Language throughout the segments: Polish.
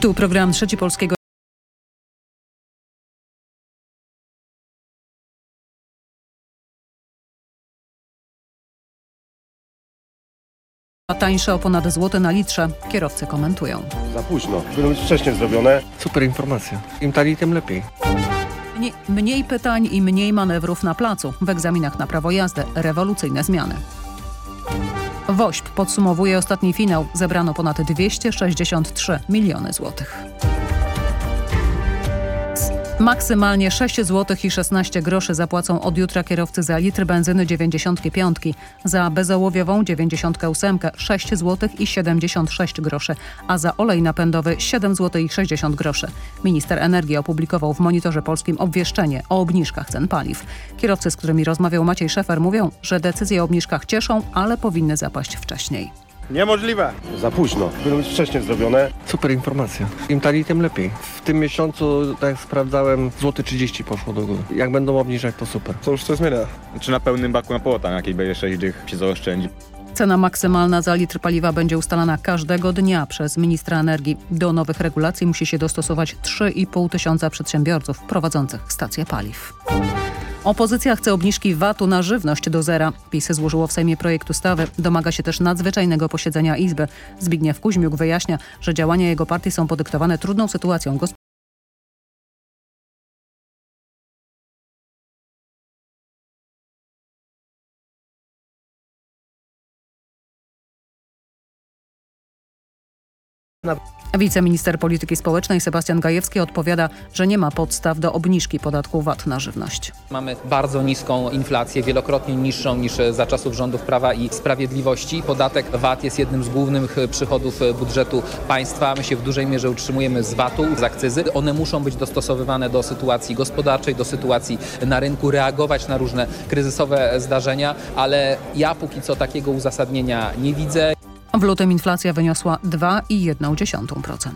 Tu program Trzeci Polskiego. Tańsze o ponad złote na litrze. Kierowcy komentują. Za późno. Powinno być wcześniej zrobione. Super informacja. Im taniej, tym lepiej. Mniej, mniej pytań i mniej manewrów na placu. W egzaminach na prawo jazdy rewolucyjne zmiany. WOŚP podsumowuje ostatni finał. Zebrano ponad 263 miliony złotych. Maksymalnie 6 zł i 16 groszy zapłacą od jutra kierowcy za litr benzyny 95, za bezołowiową 98 6 zł i 76 groszy, a za olej napędowy 7 zł i 60 groszy. Minister energii opublikował w Monitorze Polskim obwieszczenie o obniżkach cen paliw. Kierowcy, z którymi rozmawiał Maciej Szefer mówią, że decyzje o obniżkach cieszą, ale powinny zapaść wcześniej. Niemożliwe. Za późno. Powinno być wcześniej zrobione. Super informacja. Im taniej, tym lepiej. W tym miesiącu, tak jak sprawdzałem, złoty 30 poszło do góry. Jak będą obniżać, to super. To już coś zmienia. Czy na pełnym baku na połotam, jakiej będzie 6 dych się zaoszczędzi. Cena maksymalna za litr paliwa będzie ustalana każdego dnia przez ministra energii. Do nowych regulacji musi się dostosować 3,5 tysiąca przedsiębiorców prowadzących stacje paliw. Opozycja chce obniżki VAT-u na żywność do zera. PiS złożyło w Sejmie projekt ustawy. Domaga się też nadzwyczajnego posiedzenia Izby. Zbigniew Kuźmiuk wyjaśnia, że działania jego partii są podyktowane trudną sytuacją gospodarczą. Wiceminister Polityki Społecznej Sebastian Gajewski odpowiada, że nie ma podstaw do obniżki podatku VAT na żywność. Mamy bardzo niską inflację, wielokrotnie niższą niż za czasów rządów Prawa i Sprawiedliwości. Podatek VAT jest jednym z głównych przychodów budżetu państwa. My się w dużej mierze utrzymujemy z VAT-u, z akcyzy. One muszą być dostosowywane do sytuacji gospodarczej, do sytuacji na rynku, reagować na różne kryzysowe zdarzenia, ale ja póki co takiego uzasadnienia nie widzę. W lutym inflacja wyniosła 2,1%.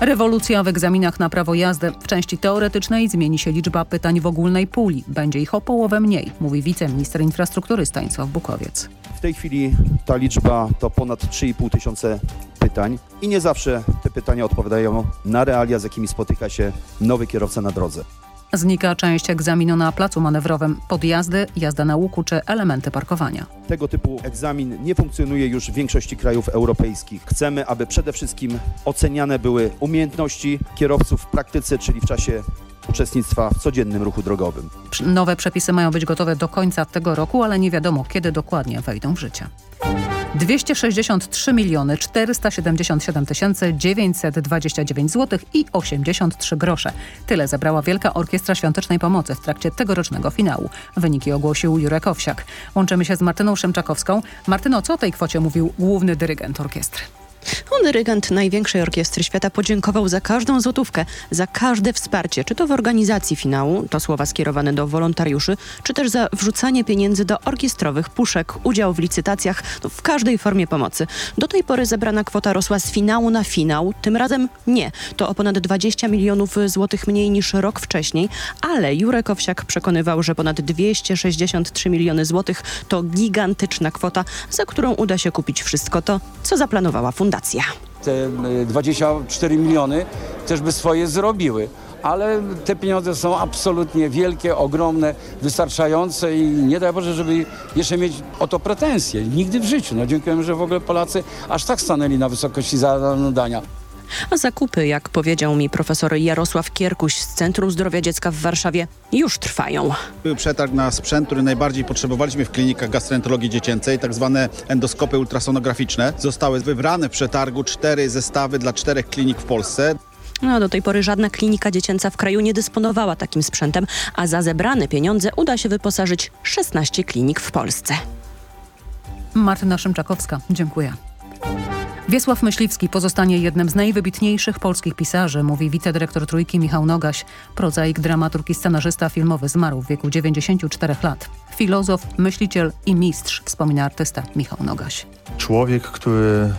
Rewolucja w egzaminach na prawo jazdy. W części teoretycznej zmieni się liczba pytań w ogólnej puli. Będzie ich o połowę mniej, mówi wiceminister infrastruktury Stanisław Bukowiec. W tej chwili ta liczba to ponad 3,5 tysiące pytań i nie zawsze te pytania odpowiadają na realia, z jakimi spotyka się nowy kierowca na drodze. Znika część egzaminu na placu manewrowym, podjazdy, jazda na łuku czy elementy parkowania. Tego typu egzamin nie funkcjonuje już w większości krajów europejskich. Chcemy, aby przede wszystkim oceniane były umiejętności kierowców w praktyce, czyli w czasie uczestnictwa w codziennym ruchu drogowym. Nowe przepisy mają być gotowe do końca tego roku, ale nie wiadomo kiedy dokładnie wejdą w życie. 263 miliony 477 tysięcy 929 zł i 83 grosze. Tyle zebrała Wielka Orkiestra Świątecznej Pomocy w trakcie tegorocznego finału. Wyniki ogłosił Jurek Owsiak. Łączymy się z Martyną Szymczakowską. Martyno, co o tej kwocie mówił główny dyrygent orkiestry? Dyrygent największej orkiestry świata podziękował za każdą złotówkę, za każde wsparcie, czy to w organizacji finału, to słowa skierowane do wolontariuszy, czy też za wrzucanie pieniędzy do orkiestrowych puszek, udział w licytacjach, no w każdej formie pomocy. Do tej pory zebrana kwota rosła z finału na finał, tym razem nie. To o ponad 20 milionów złotych mniej niż rok wcześniej, ale Jurek Owsiak przekonywał, że ponad 263 miliony złotych to gigantyczna kwota, za którą uda się kupić wszystko to, co zaplanowała fundacja. Te 24 miliony też by swoje zrobiły. Ale te pieniądze są absolutnie wielkie, ogromne, wystarczające i nie daj Boże, żeby jeszcze mieć o to pretensje. Nigdy w życiu. No dziękujemy, że w ogóle Polacy aż tak stanęli na wysokości zadania. A zakupy, jak powiedział mi profesor Jarosław Kierkuś z Centrum Zdrowia Dziecka w Warszawie, już trwają. Był przetarg na sprzęt, który najbardziej potrzebowaliśmy w klinikach gastroenterologii dziecięcej, tak zwane endoskopy ultrasonograficzne. Zostały wybrane w przetargu cztery zestawy dla czterech klinik w Polsce. No, do tej pory żadna klinika dziecięca w kraju nie dysponowała takim sprzętem, a za zebrane pieniądze uda się wyposażyć 16 klinik w Polsce. Martyna Szymczakowska, dziękuję. Wiesław Myśliwski pozostanie jednym z najwybitniejszych polskich pisarzy, mówi wicedyrektor Trójki Michał Nogaś. Prozaik, dramaturg i scenarzysta filmowy zmarł w wieku 94 lat. Filozof, myśliciel i mistrz, wspomina artysta Michał Nogaś. Człowiek, który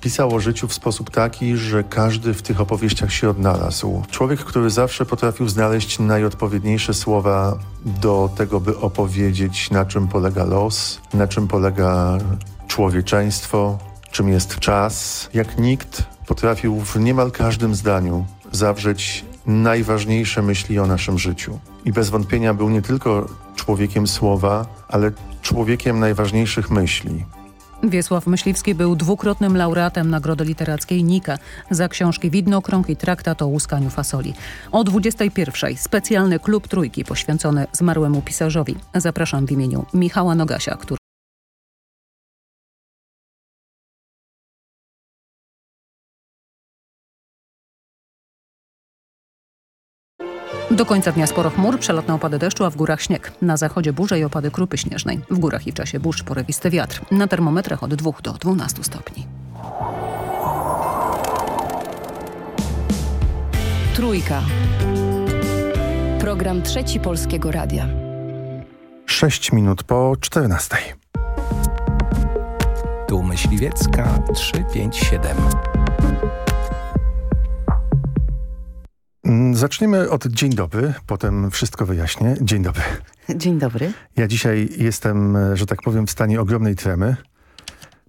pisał o życiu w sposób taki, że każdy w tych opowieściach się odnalazł. Człowiek, który zawsze potrafił znaleźć najodpowiedniejsze słowa do tego, by opowiedzieć, na czym polega los, na czym polega człowieczeństwo, czym jest czas. Jak nikt potrafił w niemal każdym zdaniu zawrzeć najważniejsze myśli o naszym życiu. I bez wątpienia był nie tylko człowiekiem słowa, ale człowiekiem najważniejszych myśli. Wiesław Myśliwski był dwukrotnym laureatem Nagrody Literackiej Nika za książki Widnokrąg i traktat o łuskaniu fasoli. O 21.00 specjalny klub Trójki poświęcony zmarłemu pisarzowi. Zapraszam w imieniu Michała Nogasia, który Do końca dnia sporo chmur, przelotne opady deszczu, a w górach śnieg. Na zachodzie burze i opady krupy śnieżnej. W górach i w czasie burz porywisty wiatr. Na termometrach od 2 do 12 stopni. Trójka. Program Trzeci Polskiego Radia. 6 minut po 14. Tu Myśliwiecka 357. Zaczniemy od dzień dobry, potem wszystko wyjaśnię. Dzień dobry. Dzień dobry. Ja dzisiaj jestem, że tak powiem, w stanie ogromnej tremy.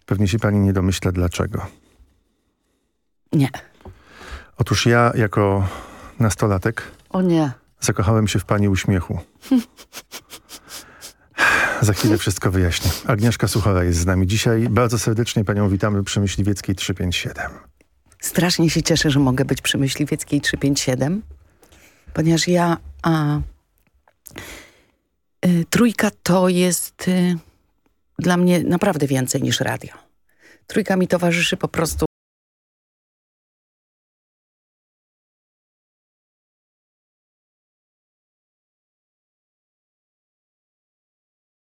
Pewnie się pani nie domyśla dlaczego. Nie. Otóż ja jako nastolatek O nie. zakochałem się w pani uśmiechu. Za chwilę wszystko wyjaśnię. Agnieszka Suchora jest z nami dzisiaj. Bardzo serdecznie panią witamy przy Myśliwieckiej 357. Strasznie się cieszę, że mogę być przy Myśliwieckiej 357, ponieważ ja... A, y, trójka to jest y, dla mnie naprawdę więcej niż radio. Trójka mi towarzyszy po prostu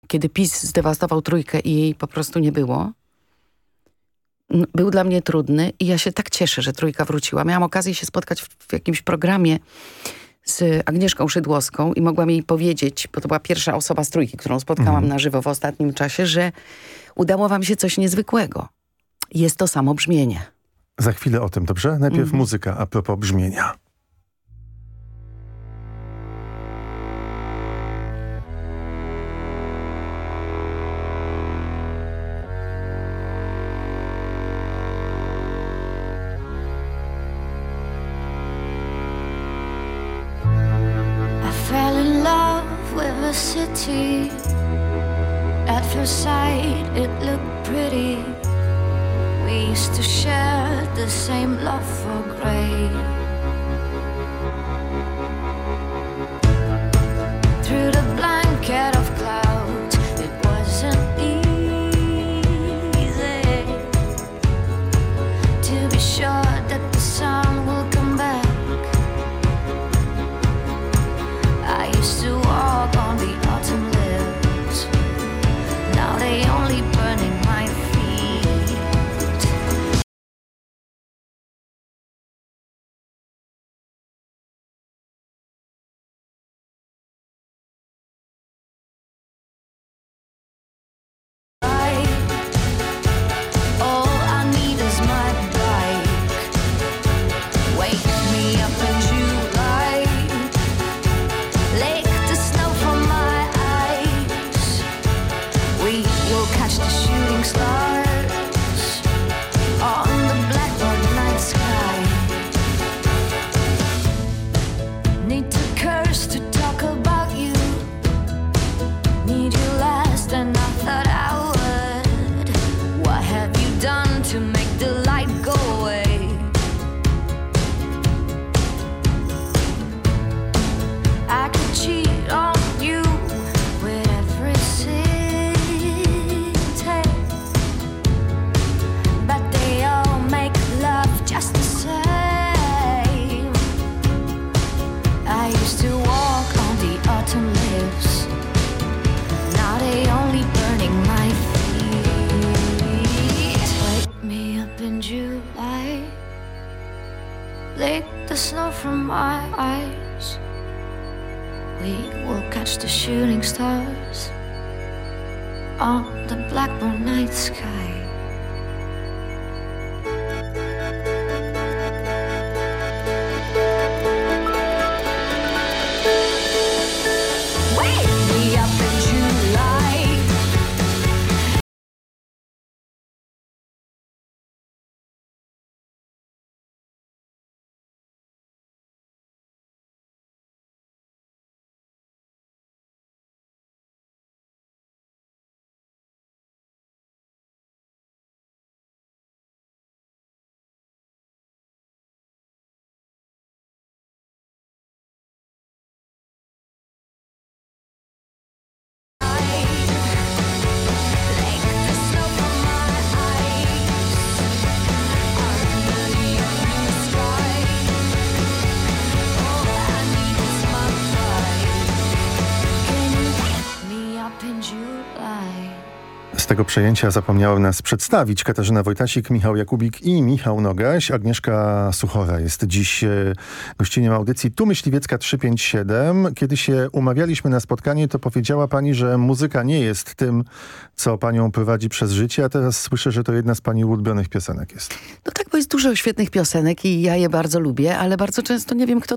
kiedy PiS zdewastował trójkę i jej po prostu nie było, był dla mnie trudny i ja się tak cieszę, że trójka wróciła. Miałam okazję się spotkać w, w jakimś programie z Agnieszką Szydłowską i mogłam jej powiedzieć, bo to była pierwsza osoba z trójki, którą spotkałam na żywo w ostatnim czasie, że udało wam się coś niezwykłego. Jest to samo brzmienie. Za chwilę o tym, dobrze? Najpierw Mhm. muzyka a propos brzmienia. At first sight, it looked pretty. We used to share the same love for gray. My eyes. We will catch the shooting stars on the blackbird night sky. Tego przejęcia zapomniałem nas przedstawić. Katarzyna Wojtasik, Michał Jakubik i Michał Nogaś. Agnieszka Suchora jest dziś e, gościnią audycji Tu Myśliwiecka 357. Kiedy się umawialiśmy na spotkanie, to powiedziała pani, że muzyka nie jest tym, co panią prowadzi przez życie, a teraz słyszę, że to jedna z pani ulubionych piosenek jest. No tak, bo jest dużo świetnych piosenek i ja je bardzo lubię, ale bardzo często nie wiem, kto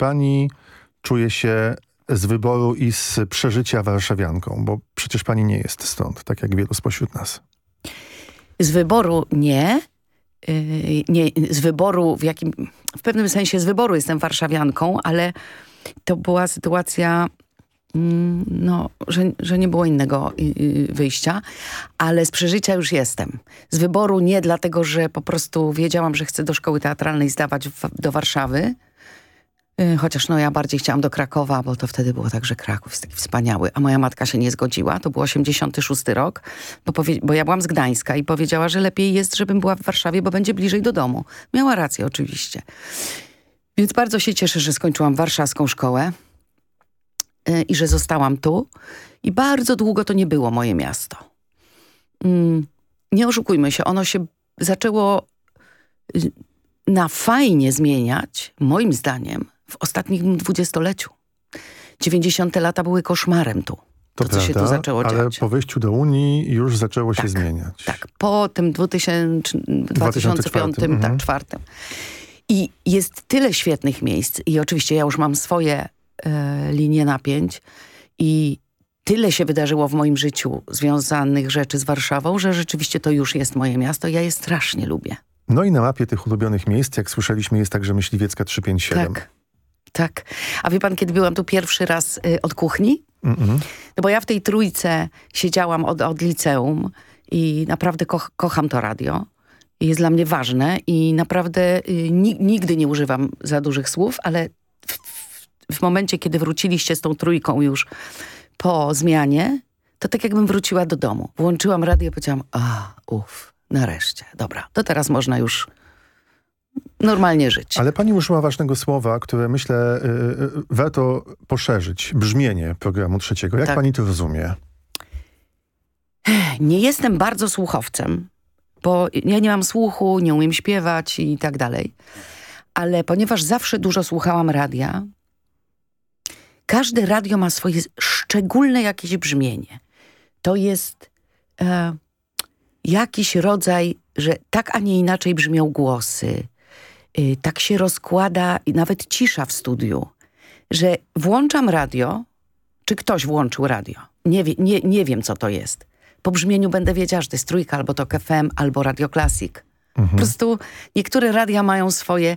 Pani czuje się z wyboru i z przeżycia warszawianką, bo przecież pani nie jest stąd, tak jak wielu spośród nas. Z wyboru nie. Yy, nie, z wyboru w jakim, w pewnym sensie z wyboru jestem warszawianką, ale to była sytuacja, mm, no, że, że nie było innego yy, wyjścia, ale z przeżycia już jestem. Z wyboru nie dlatego, że po prostu wiedziałam, że chcę do szkoły teatralnej zdawać w, do Warszawy, yy, Chociaż no ja bardziej chciałam do Krakowa, bo to wtedy było tak, że Kraków jest taki wspaniały, a moja matka się nie zgodziła. To był 86 rok, bo, bo ja byłam z Gdańska i powiedziała, że lepiej jest, żebym była w Warszawie, bo będzie bliżej do domu. Miała rację oczywiście. Więc bardzo się cieszę, że skończyłam warszawską szkołę yy, i że zostałam tu. I bardzo długo to nie było moje miasto. Mm, nie oszukujmy się, ono się zaczęło y, na fajnie zmieniać, moim zdaniem, w ostatnim dwudziestoleciu. 90. lata były koszmarem tu. To, co się tu zaczęło ale dziać. po wyjściu do Unii już zaczęło się zmieniać. Tak, po tym 2000, 2005, 2004, mhm. tak, czwartym. I jest tyle świetnych miejsc i oczywiście ja już mam swoje e, linie napięć i tyle się wydarzyło w moim życiu związanych rzeczy z Warszawą, że rzeczywiście to już jest moje miasto. Ja je strasznie lubię. No i na mapie tych ulubionych miejsc, jak słyszeliśmy, jest także Myśliwiecka 357. Tak, tak. A wie pan, kiedy byłam tu pierwszy raz y, od kuchni? Mhm. No bo ja w tej trójce siedziałam od, od liceum i naprawdę koch, kocham to radio. Jest dla mnie ważne i naprawdę y, ni, nigdy nie używam za dużych słów, ale w, w, w momencie, kiedy wróciliście z tą trójką już po zmianie, to tak jakbym wróciła do domu. Włączyłam radio i powiedziałam, a, uff, nareszcie, dobra, to teraz można już normalnie żyć. Ale pani użyła ważnego słowa, które myślę y, y, warto poszerzyć. Brzmienie programu trzeciego. Jak Tak. pani to rozumie? Nie jestem bardzo słuchowcem, bo ja nie mam słuchu, nie umiem śpiewać i tak dalej. Ale ponieważ zawsze dużo słuchałam radia, każde radio ma swoje szczególne jakieś brzmienie. To jest e, jakiś rodzaj, że tak, a nie inaczej brzmią głosy. Y, tak się rozkłada i nawet cisza w studiu, że włączam radio, czy ktoś włączył radio. Nie, wie, nie, nie wiem, co to jest. Po brzmieniu będę wiedziała, że to jest trójka, albo to FM, albo Radio Classic. Po prostu niektóre radia mają swoje,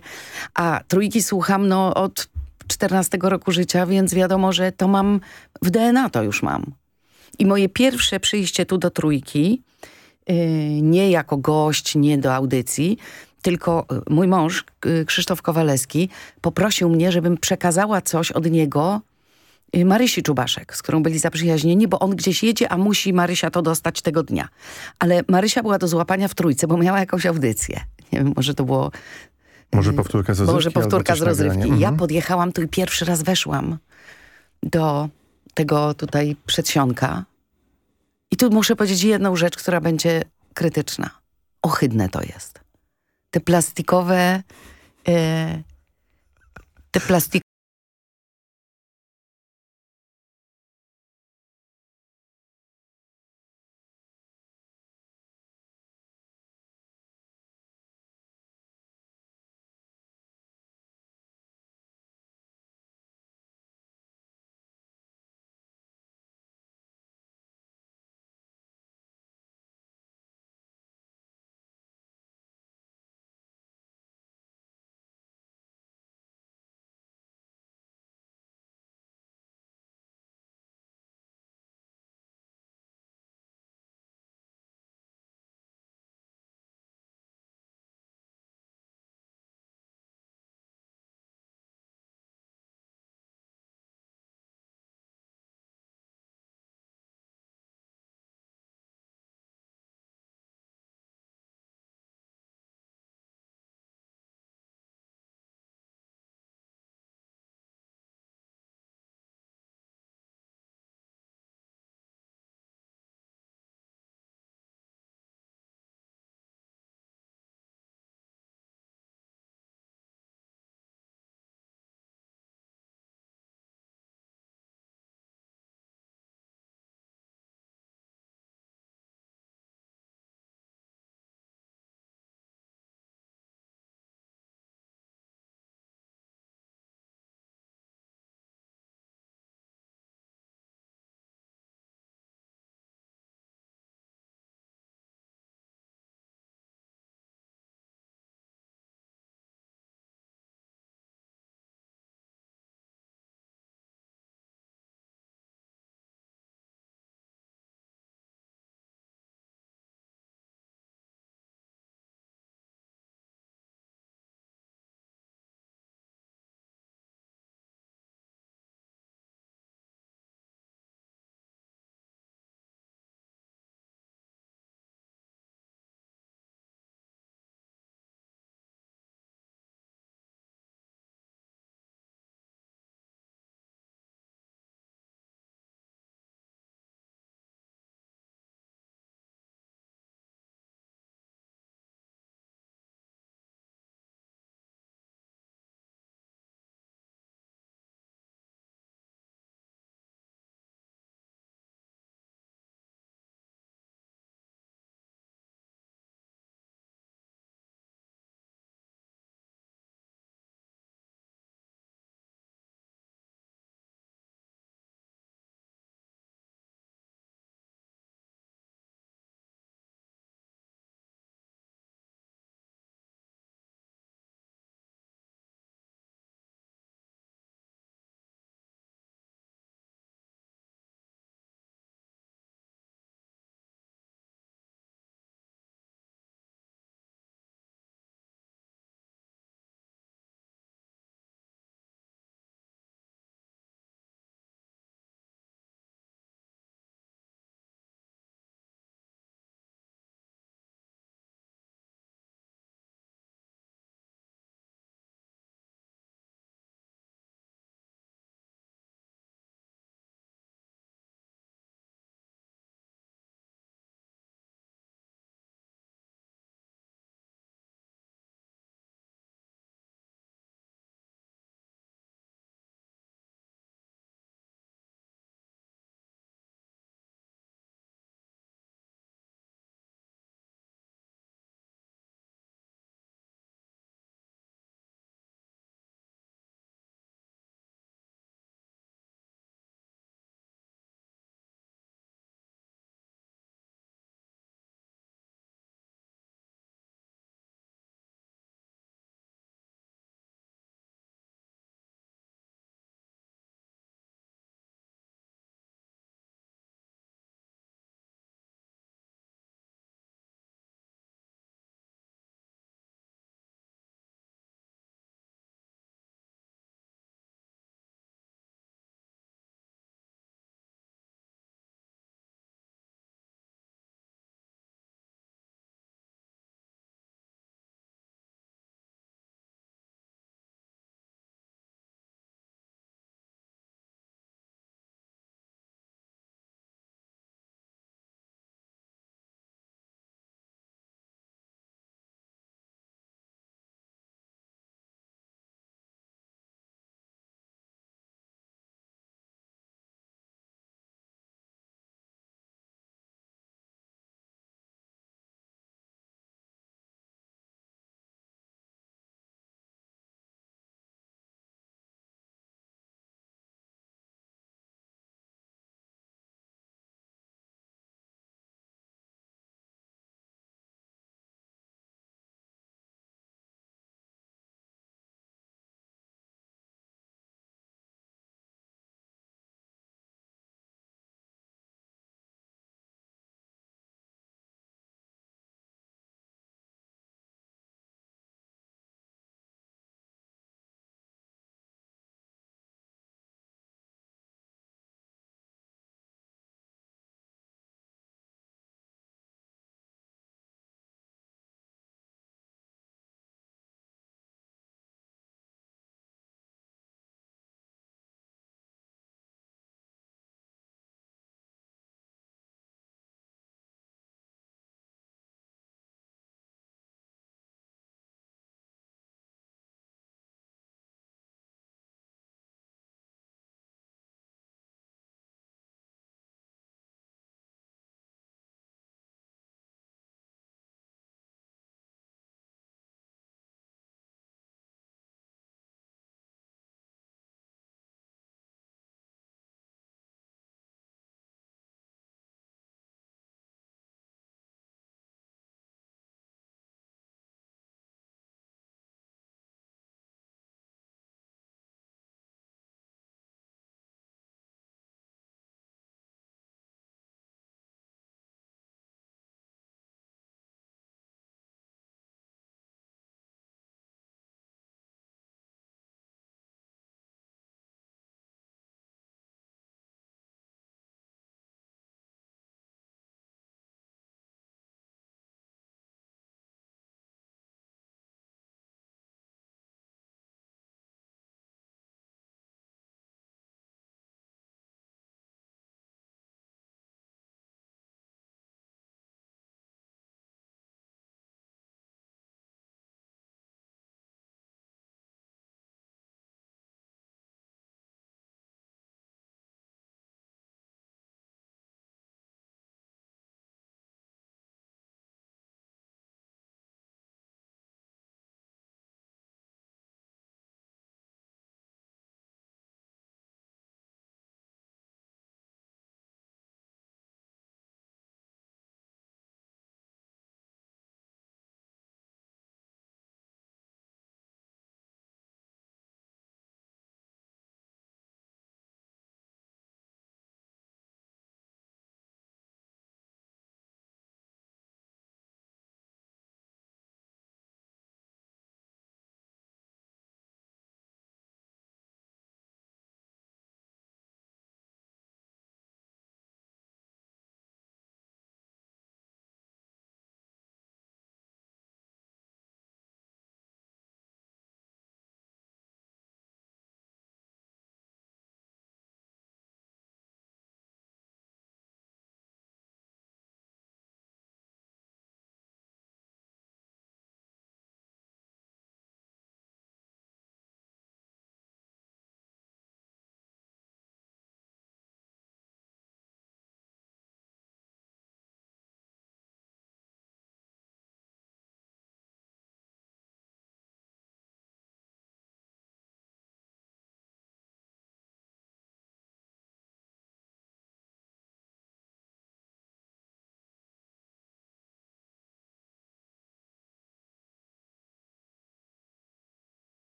a trójki słucham no, od 14 roku życia, więc wiadomo, że to mam, w DNA to już mam. I moje pierwsze przyjście tu do trójki, yy, nie jako gość, nie do audycji, tylko y, mój mąż, y, Krzysztof Kowalewski, poprosił mnie, żebym przekazała coś od niego y, Marysi Czubaszek, z którą byli zaprzyjaźnieni, bo on gdzieś jedzie, a musi Marysia to dostać tego dnia. Ale Marysia była do złapania w trójce, bo miała jakąś audycję. Nie wiem, może to było... Może powtórka z rozrywki? Może powtórka z rozrywki. nagranie. Ja Mhm. podjechałam tu i pierwszy raz weszłam do tego tutaj przedsionka. I tu muszę powiedzieć jedną rzecz, która będzie krytyczna. Ohydne to jest. Te plastikowe... E, te plastik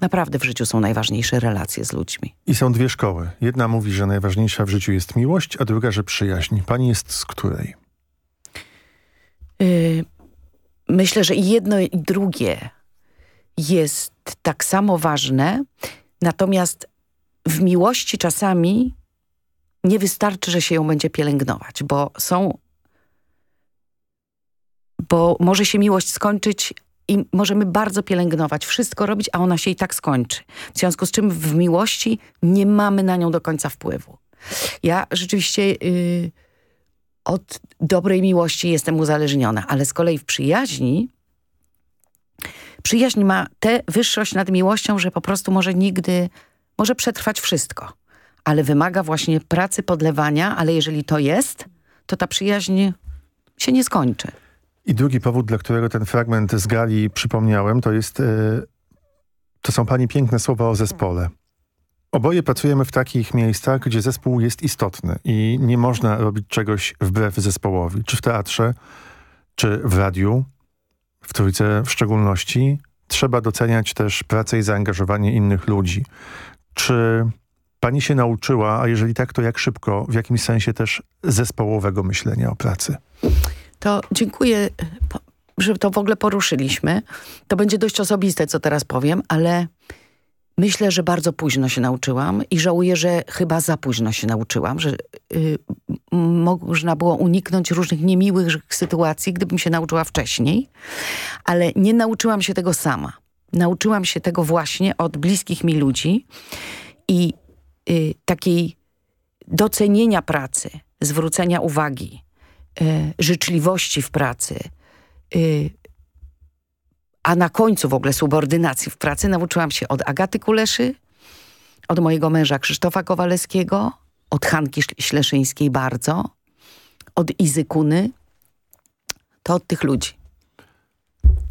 Naprawdę w życiu są najważniejsze relacje z ludźmi. I są dwie szkoły. Jedna mówi, że najważniejsza w życiu jest miłość, a druga, że przyjaźń. Pani jest z której? Yy, myślę, że i jedno i drugie jest tak samo ważne, natomiast w miłości czasami nie wystarczy, że się ją będzie pielęgnować, bo są bo może się miłość skończyć i możemy bardzo pielęgnować, wszystko robić, a ona się i tak skończy. W związku z czym w miłości nie mamy na nią do końca wpływu. Ja rzeczywiście yy, od dobrej miłości jestem uzależniona, ale z kolei w przyjaźni przyjaźń ma tę wyższość nad miłością, że po prostu może nigdy, może przetrwać wszystko. Ale wymaga właśnie pracy, podlewania, ale jeżeli to jest, to ta przyjaźń się nie skończy. I drugi powód, dla którego ten fragment z Gali przypomniałem, to jest, yy, to są pani piękne słowa o zespole. Oboje pracujemy w takich miejscach, gdzie zespół jest istotny i nie można robić czegoś wbrew zespołowi. Czy w teatrze, czy w radiu, w trójce w szczególności. Trzeba doceniać też pracę i zaangażowanie innych ludzi. Czy pani się nauczyła, a jeżeli tak, to jak szybko, w jakimś sensie też zespołowego myślenia o pracy? To dziękuję, że to w ogóle poruszyliśmy. To będzie dość osobiste, co teraz powiem, ale myślę, że bardzo późno się nauczyłam i żałuję, że chyba za późno się nauczyłam, że y, można było uniknąć różnych niemiłych sytuacji, gdybym się nauczyła wcześniej, ale nie nauczyłam się tego sama. Nauczyłam się tego właśnie od bliskich mi ludzi i y, takiej docenienia pracy, zwrócenia uwagi, życzliwości w pracy, y, a na końcu w ogóle subordynacji w pracy nauczyłam się od Agaty Kuleszy, od mojego męża Krzysztofa Kowalewskiego, od Hanki Śleszyńskiej bardzo, od Izy Kuny, to od tych ludzi.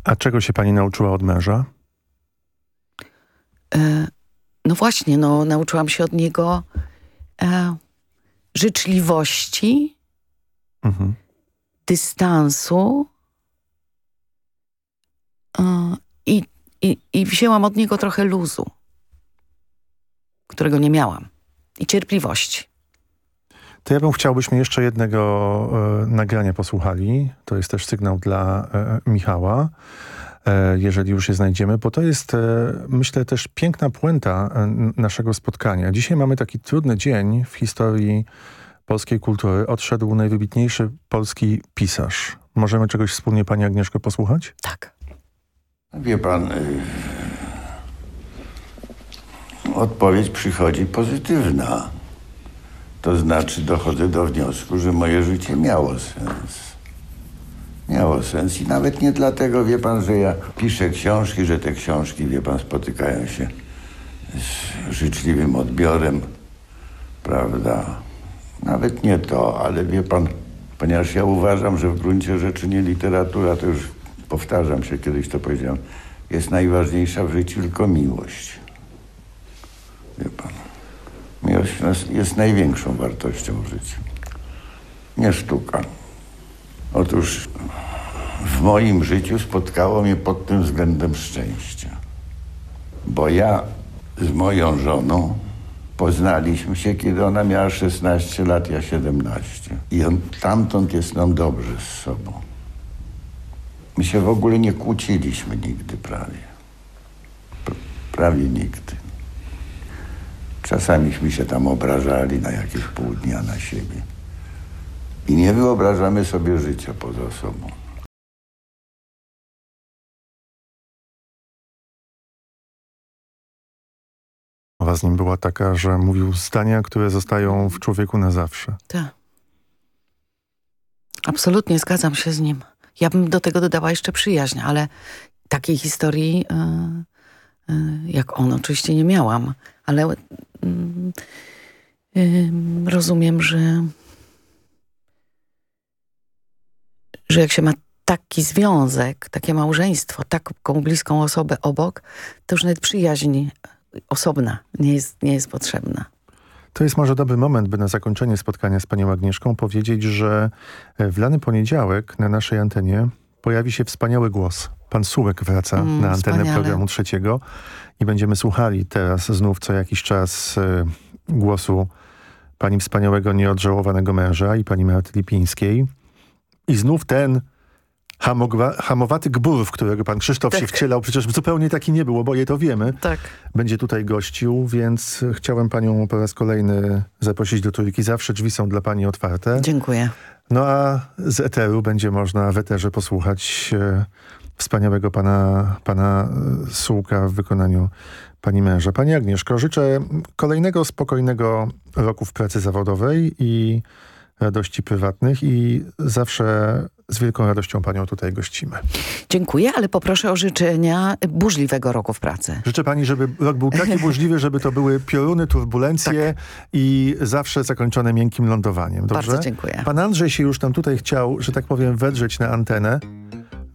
A czego się pani nauczyła od męża? E, no właśnie, no, nauczyłam się od niego e, życzliwości, mhm. dystansu e, i, i, i wzięłam od niego trochę luzu, którego nie miałam i cierpliwości. To ja bym chciał, byśmy jeszcze jednego e, nagrania posłuchali. To jest też sygnał dla e, Michała, e, jeżeli już je znajdziemy, bo to jest, e, myślę, też piękna puenta e, naszego spotkania. Dzisiaj mamy taki trudny dzień w historii polskiej kultury. Odszedł najwybitniejszy polski pisarz. Możemy czegoś wspólnie, pani Agnieszko, posłuchać? Tak. Wie pan, y, odpowiedź przychodzi pozytywna. To znaczy dochodzę do wniosku, że moje życie miało sens. Miało sens i nawet nie dlatego, wie pan, że ja piszę książki, że te książki, wie pan, spotykają się z życzliwym odbiorem, prawda? Nawet nie to, ale wie pan, ponieważ ja uważam, że w gruncie rzeczy nie literatura, to już powtarzam się, kiedyś to powiedziałem, jest najważniejsza w życiu tylko miłość. Wie pan. Miłość jest największą wartością w życiu. Nie sztuka. Otóż w moim życiu spotkało mnie pod tym względem szczęście. Bo ja z moją żoną poznaliśmy się, kiedy ona miała 16 lat, ja 17. I on, tamtąd jest nam dobrze z sobą. My się w ogóle nie kłóciliśmy nigdy prawie. Prawie nigdy. Czasamiśmy się tam obrażali na jakieś pół dnia na siebie. I nie wyobrażamy sobie życia poza sobą. Z nim była taka, że mówił zdania, które zostają w człowieku na zawsze. Tak. Absolutnie zgadzam się z nim. Ja bym do tego dodała jeszcze przyjaźń, ale takiej historii yy, yy, jak on oczywiście nie miałam. Ale yy, rozumiem, że że jak się ma taki związek, takie małżeństwo, taką bliską osobę obok, to już nawet przyjaźń osobna nie jest, nie jest potrzebna. To jest może dobry moment, by na zakończenie spotkania z panią Agnieszką powiedzieć, że w lany poniedziałek na naszej antenie pojawi się wspaniały głos. Pan Sułek wraca Mm, na antenę wspaniale. programu trzeciego i będziemy słuchali teraz znów co jakiś czas e, głosu pani wspaniałego, nieodżałowanego męża i pani Marty Lipińskiej. I znów ten hamogwa, hamowaty gbur, w którego pan Krzysztof się Tak. wcielał, przecież zupełnie taki nie był, oboje to wiemy. Tak. Będzie tutaj gościł, więc chciałem panią po raz kolejny zaprosić do trójki. Zawsze drzwi są dla pani otwarte. Dziękuję. No a z eteru będzie można w eterze posłuchać e, wspaniałego pana, pana e, Sułka w wykonaniu pani męża. Pani Agnieszko, życzę kolejnego spokojnego roku w pracy zawodowej i radości prywatnych i zawsze z wielką radością panią tutaj gościmy. Dziękuję, ale poproszę o życzenia burzliwego roku w pracy. Życzę pani, żeby rok był taki burzliwy, żeby to były pioruny, turbulencje i zawsze zakończone miękkim lądowaniem. Dobrze? Bardzo dziękuję. Pan Andrzej się już tam tutaj chciał, że tak powiem, wedrzeć na antenę,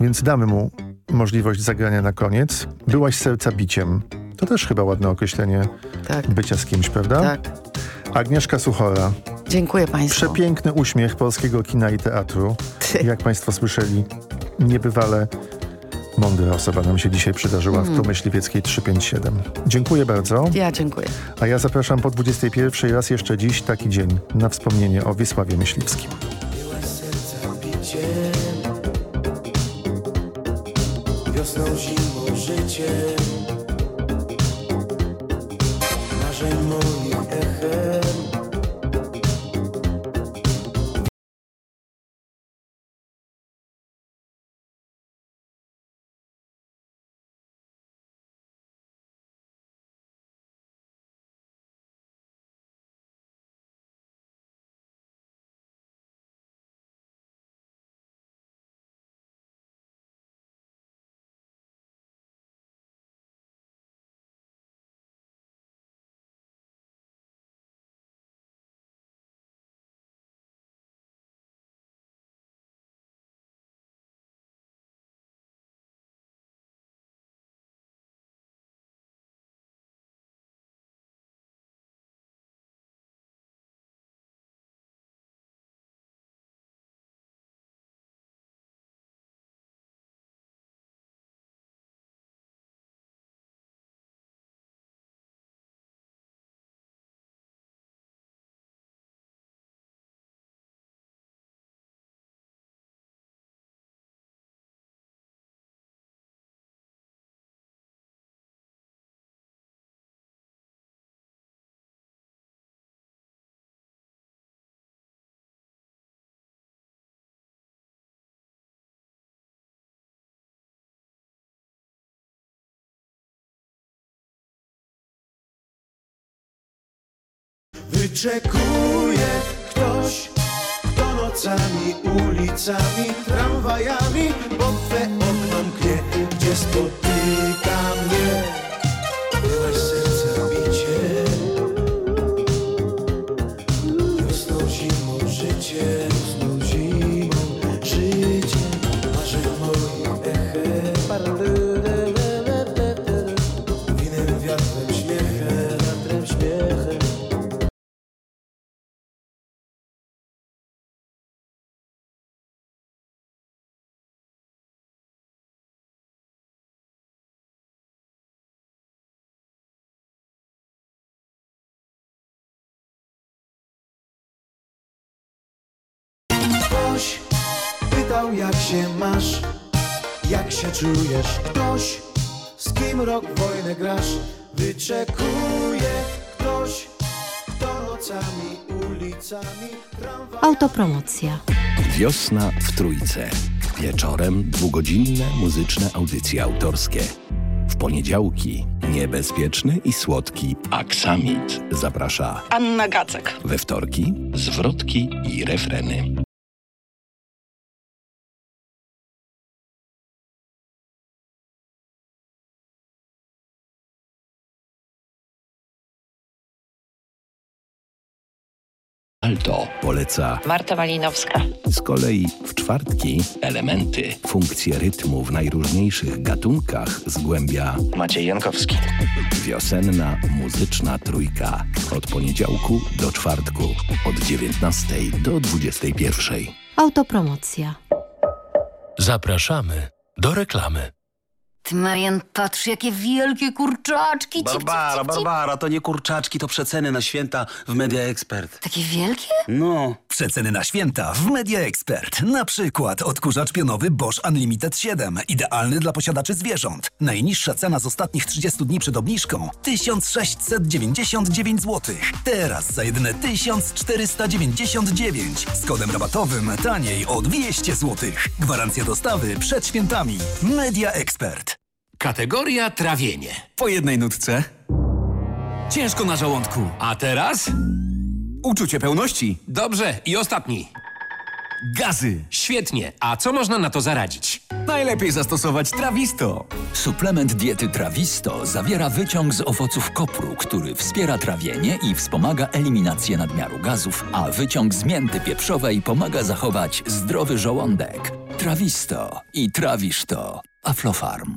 więc damy mu możliwość zagrania na koniec. Byłaś serca biciem. To też chyba ładne określenie bycia z kimś, prawda? Tak. Agnieszka Suchora. Dziękuję państwu. Przepiękny uśmiech polskiego kina i teatru. Jak państwo słyszeli, niebywale mądra osoba nam się dzisiaj przydarzyła w Mm. tu Myśliwieckiej 357. Dziękuję bardzo. Ja dziękuję. A ja zapraszam po 21 raz jeszcze dziś taki dzień na wspomnienie o Wiesławie Myśliwskim. Wiosną, zimą, życiem Wyczekuje ktoś, kto nocami, ulicami, tramwajami pod twe okno mknie, gdzie spotyka mnie. Pytał jak się masz, jak się czujesz Ktoś, z kim rok wojnę grasz Wyczekuje ktoś, kto nocami, ulicami tramwajami Autopromocja. Wiosna w Trójce. Wieczorem dwugodzinne muzyczne audycje autorskie. W poniedziałki niebezpieczny i słodki Aksamit zaprasza Anna Gacek. we wtorki zwrotki i refreny. Alto poleca Marta Malinowska. z kolei w czwartki elementy, funkcje rytmu w najróżniejszych gatunkach zgłębia Maciej Jankowski. Wiosenna muzyczna trójka od poniedziałku do czwartku od 19 do 21. Autopromocja. Zapraszamy do reklamy. Ty, Marian, patrz, jakie wielkie kurczaczki. Cip, cip, Barbara, cip, cip. Barbara, to nie kurczaczki, to przeceny na święta w Media Expert. Takie wielkie? No. Przeceny na święta w Media Expert. Na przykład odkurzacz pionowy Bosch Unlimited 7. Idealny dla posiadaczy zwierząt. Najniższa cena z ostatnich 30 dni przed obniżką 1699 zł. Teraz za jedyne 1499. Z kodem rabatowym taniej o 200 zł. Gwarancja dostawy przed świętami. Media Expert. Kategoria trawienie. Po jednej nutce. Ciężko na żołądku. A teraz? Uczucie pełności. Dobrze. I ostatni. Gazy. Świetnie. A co można na to zaradzić? Najlepiej zastosować Trawisto. Suplement diety Trawisto zawiera wyciąg z owoców kopru, który wspiera trawienie i wspomaga eliminację nadmiaru gazów, a wyciąg z mięty pieprzowej pomaga zachować zdrowy żołądek. Trawisto i trawisz to. Aflofarm.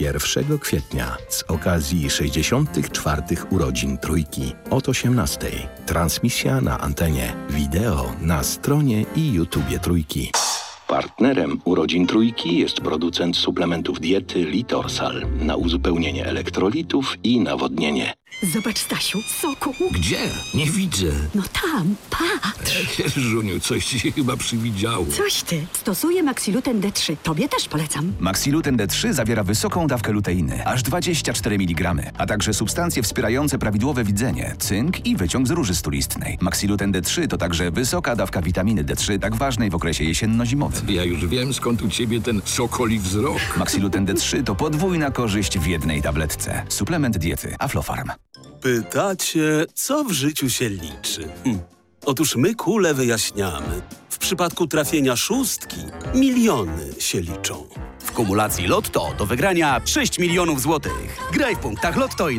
1 kwietnia z okazji 64. urodzin Trójki od 18. Transmisja na antenie, wideo na stronie i YouTubie Trójki. Partnerem urodzin Trójki jest producent suplementów diety Litorsal na uzupełnienie elektrolitów i nawodnienie. Zobacz, Stasiu, soku. Gdzie? Nie widzę. No tam, patrz. Żuniu, coś ci się chyba przywidziało. Coś ty. Stosuję Maxiluten D3. Tobie też polecam. Maxiluten D3 zawiera wysoką dawkę luteiny, aż 24 mg, a także substancje wspierające prawidłowe widzenie, cynk i wyciąg z róży stulistnej. Maxiluten D3 to także wysoka dawka witaminy D3, tak ważnej w okresie jesienno-zimowym. Ja już wiem, skąd u ciebie ten sokoli wzrok. Maxiluten D3 to podwójna korzyść w jednej tabletce. Suplement diety Aflofarm. Pytacie, co w życiu się liczy? Hm. Otóż my kule wyjaśniamy. W przypadku trafienia szóstki miliony się liczą. W kumulacji Lotto do wygrania 6 milionów złotych. Graj w punktach Lotto i na